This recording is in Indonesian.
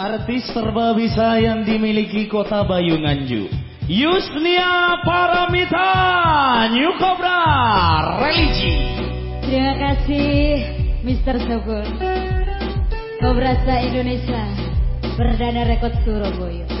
Artis serba bisa yang dimiliki kota Bayu Nganjuk. Yusnia Paramita, New Cobra, Religi. Terima kasih Mr. Sogun. Cobra Indonesia, Perdana Rekod Surabaya.